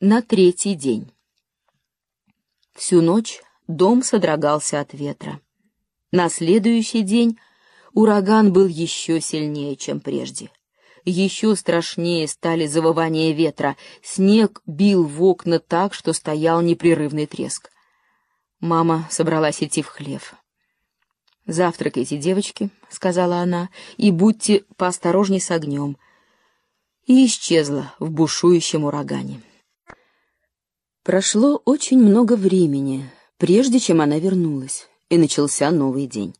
На третий день. Всю ночь дом содрогался от ветра. На следующий день ураган был еще сильнее, чем прежде. Еще страшнее стали завывания ветра, снег бил в окна так, что стоял непрерывный треск. Мама собралась идти в хлев. «Завтракайте, девочки», — сказала она, — «и будьте поосторожней с огнем». И исчезла в бушующем урагане. Прошло очень много времени, прежде чем она вернулась, и начался новый день.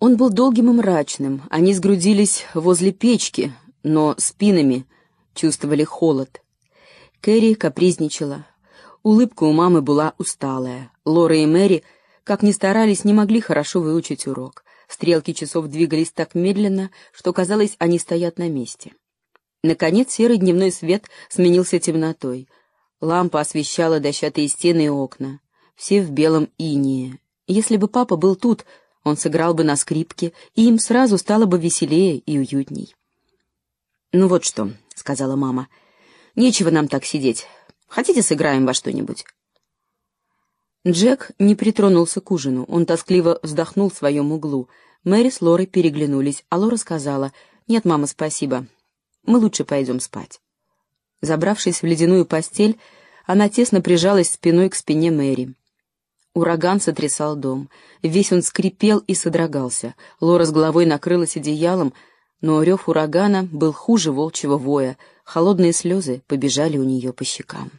Он был долгим и мрачным, они сгрудились возле печки, но спинами чувствовали холод. Кэрри капризничала. Улыбка у мамы была усталая. Лора и Мэри, как ни старались, не могли хорошо выучить урок. Стрелки часов двигались так медленно, что казалось, они стоят на месте. Наконец серый дневной свет сменился темнотой. Лампа освещала дощатые стены и окна. Все в белом инее. Если бы папа был тут, он сыграл бы на скрипке, и им сразу стало бы веселее и уютней. «Ну вот что», — сказала мама, — «нечего нам так сидеть. Хотите, сыграем во что-нибудь?» Джек не притронулся к ужину. Он тоскливо вздохнул в своем углу. Мэри с Лорой переглянулись, а Лора сказала, «Нет, мама, спасибо. Мы лучше пойдем спать». Забравшись в ледяную постель, она тесно прижалась спиной к спине Мэри. Ураган сотрясал дом. Весь он скрипел и содрогался. Лора с головой накрылась одеялом, но рев урагана был хуже волчьего воя. Холодные слезы побежали у нее по щекам.